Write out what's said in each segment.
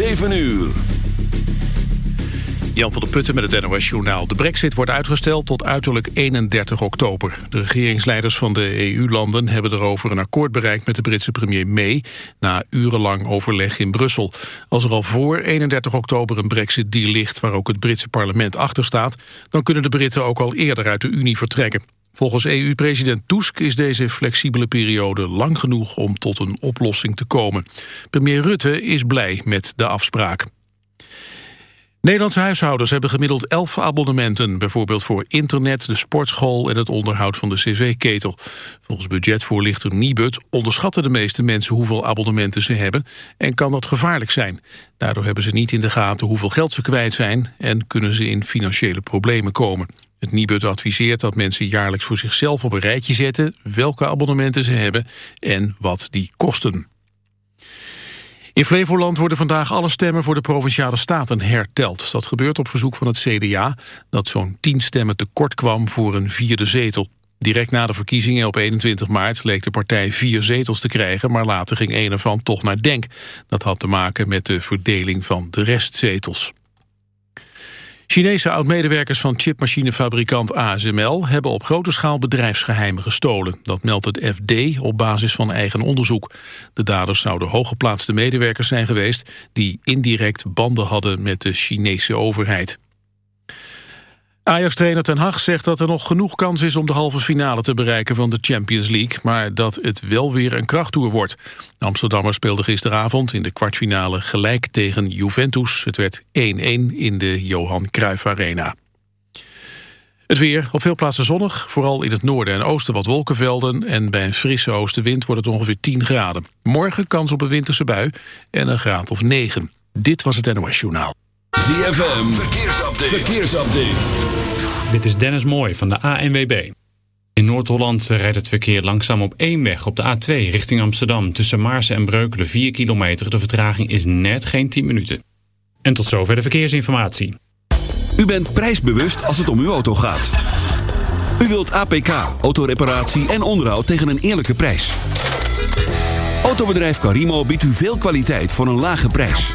7 uur. Jan van der Putten met het NOS-journaal. De brexit wordt uitgesteld tot uiterlijk 31 oktober. De regeringsleiders van de EU-landen hebben erover een akkoord bereikt... met de Britse premier May, na urenlang overleg in Brussel. Als er al voor 31 oktober een brexit-deal ligt... waar ook het Britse parlement achter staat... dan kunnen de Britten ook al eerder uit de Unie vertrekken. Volgens EU-president Tusk is deze flexibele periode lang genoeg... om tot een oplossing te komen. Premier Rutte is blij met de afspraak. Nederlandse huishoudens hebben gemiddeld 11 abonnementen... bijvoorbeeld voor internet, de sportschool en het onderhoud van de cv-ketel. Volgens budgetvoorlichter Nibud onderschatten de meeste mensen... hoeveel abonnementen ze hebben en kan dat gevaarlijk zijn. Daardoor hebben ze niet in de gaten hoeveel geld ze kwijt zijn... en kunnen ze in financiële problemen komen. Het Nibud adviseert dat mensen jaarlijks voor zichzelf op een rijtje zetten... welke abonnementen ze hebben en wat die kosten. In Flevoland worden vandaag alle stemmen voor de Provinciale Staten herteld. Dat gebeurt op verzoek van het CDA, dat zo'n tien stemmen tekort kwam voor een vierde zetel. Direct na de verkiezingen op 21 maart leek de partij vier zetels te krijgen... maar later ging een ervan toch naar Denk. Dat had te maken met de verdeling van de restzetels. Chinese oud-medewerkers van chipmachinefabrikant ASML... hebben op grote schaal bedrijfsgeheimen gestolen. Dat meldt het FD op basis van eigen onderzoek. De daders zouden hooggeplaatste medewerkers zijn geweest... die indirect banden hadden met de Chinese overheid. Ajax-trainer Ten Hag zegt dat er nog genoeg kans is om de halve finale te bereiken van de Champions League, maar dat het wel weer een krachttoer wordt. Amsterdammer speelde gisteravond in de kwartfinale gelijk tegen Juventus. Het werd 1-1 in de Johan Cruijff Arena. Het weer, op veel plaatsen zonnig, vooral in het noorden en oosten wat wolkenvelden... en bij een frisse oostenwind wordt het ongeveer 10 graden. Morgen kans op een winterse bui en een graad of 9. Dit was het NOS Journaal. ZFM, verkeersupdate. verkeersupdate. Dit is Dennis Mooij van de ANWB. In Noord-Holland rijdt het verkeer langzaam op één weg op de A2 richting Amsterdam. Tussen Maarsen en Breukelen 4 kilometer. De vertraging is net geen 10 minuten. En tot zover de verkeersinformatie. U bent prijsbewust als het om uw auto gaat. U wilt APK, autoreparatie en onderhoud tegen een eerlijke prijs. Autobedrijf Carimo biedt u veel kwaliteit voor een lage prijs.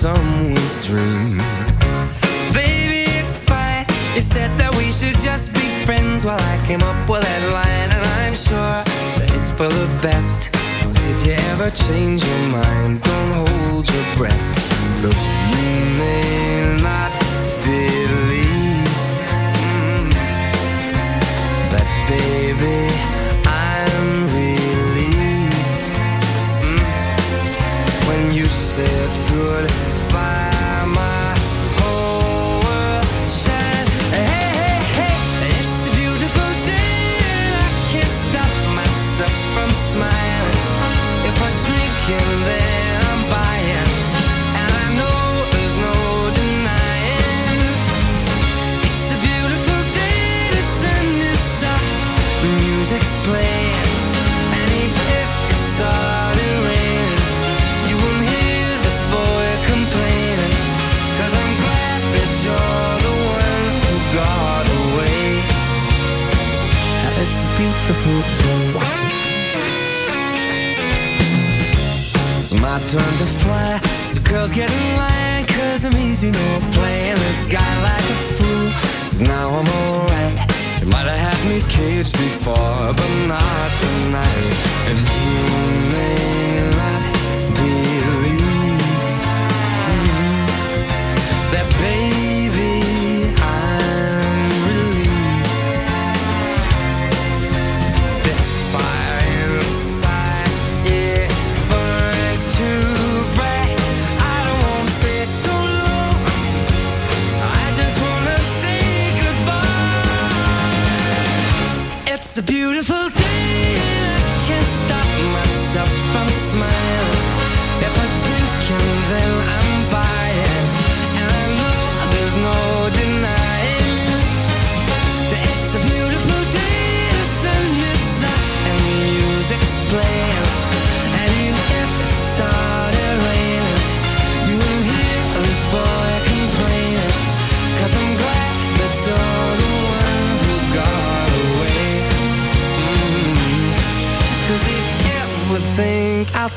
someone's dream. Baby, it's fine. You said that we should just be friends. While well, I came up with that line, and I'm sure that it's for the best. If you ever change your mind, beautiful boy. It's my turn to fly. So girls get in line, cause I'm easy, you no know, playing this guy like a fool. Now I'm alright. You might have had me caged before, but not tonight. And you may lie.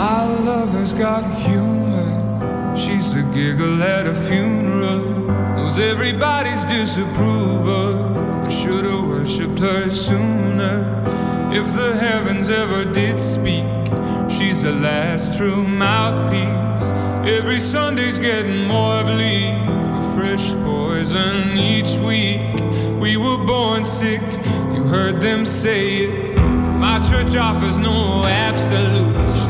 My lover's got humor. She's the giggle at a funeral. Knows everybody's disapproval. I should have worshipped her sooner. If the heavens ever did speak, she's the last true mouthpiece. Every Sunday's getting more bleak. A fresh poison each week. We were born sick. You heard them say it. My church offers no absolutes.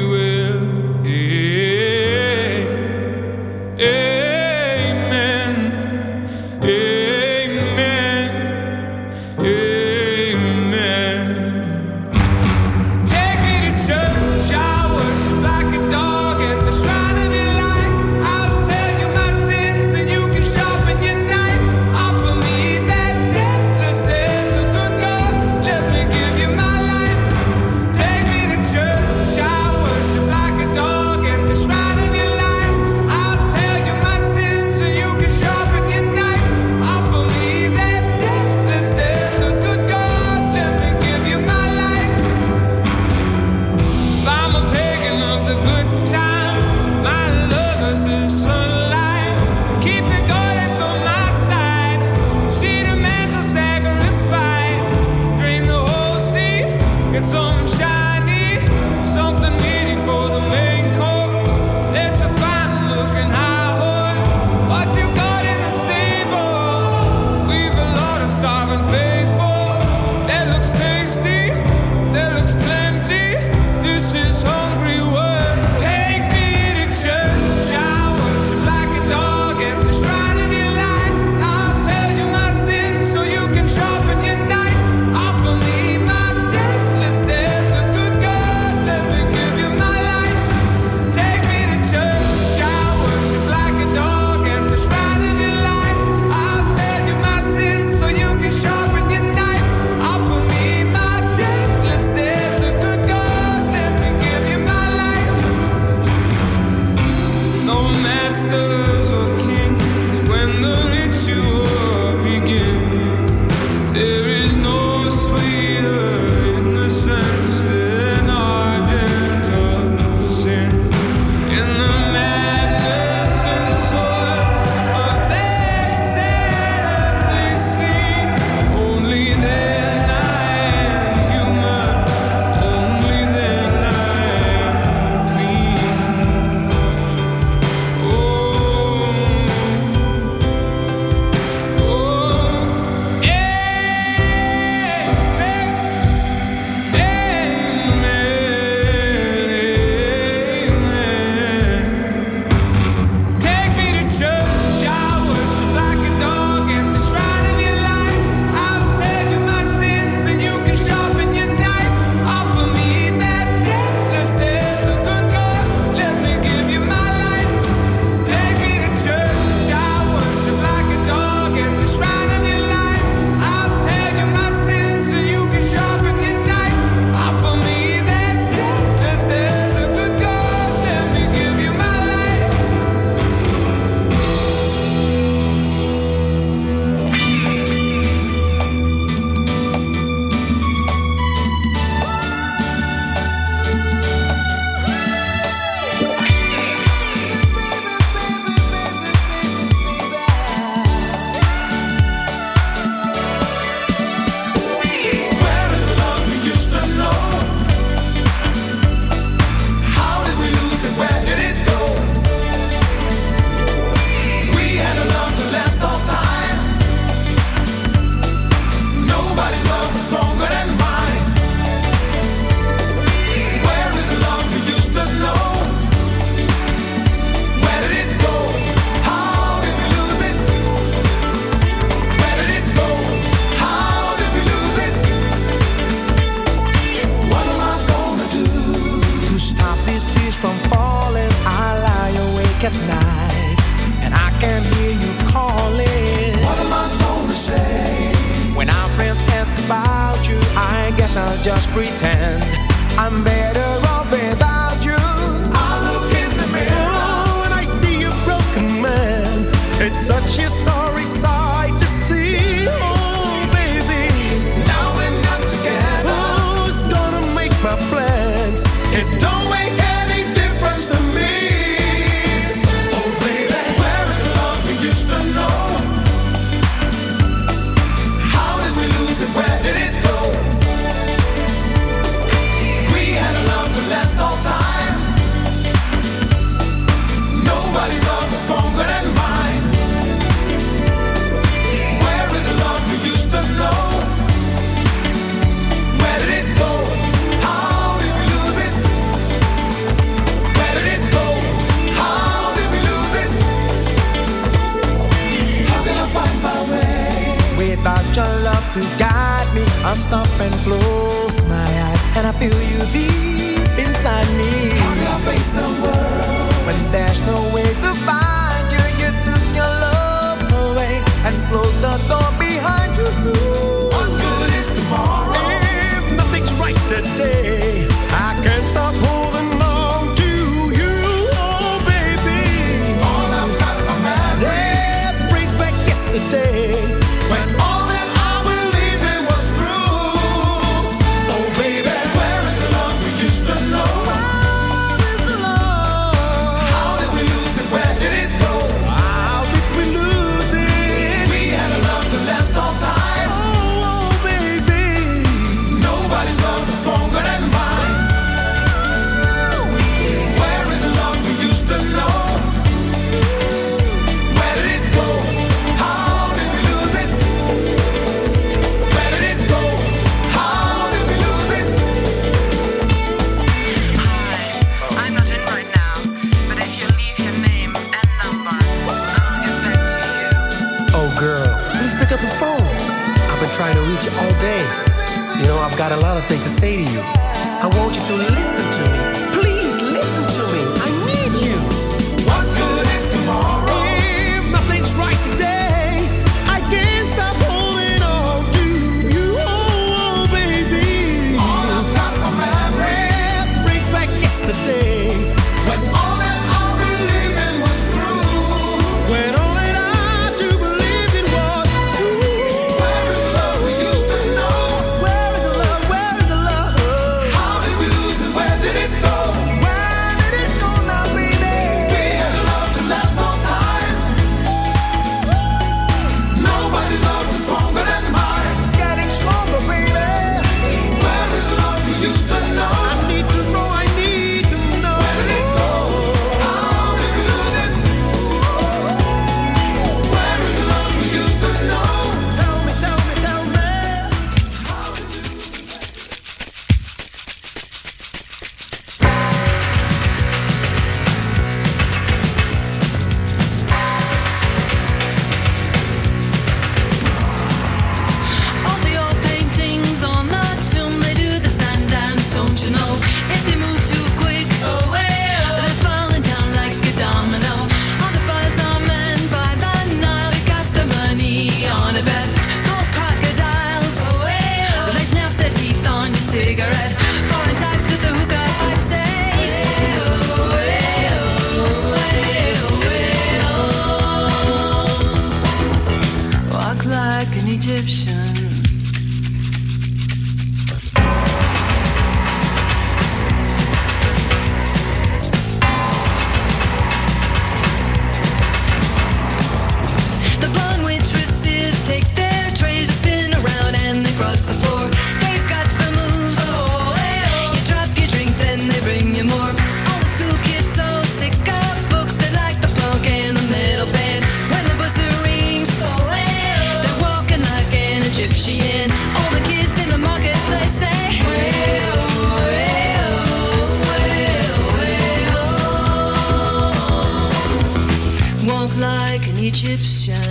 Egyptian.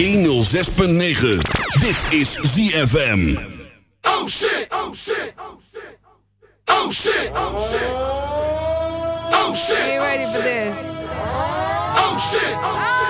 106.9. Dit is ZFM. Oh shit, oh shit, oh shit, oh shit, oh shit. Oh shit. Are you ready for this? Oh shit, oh shit.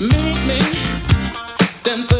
Meet me then.